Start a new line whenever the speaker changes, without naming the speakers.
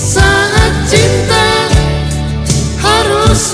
saat cinta harus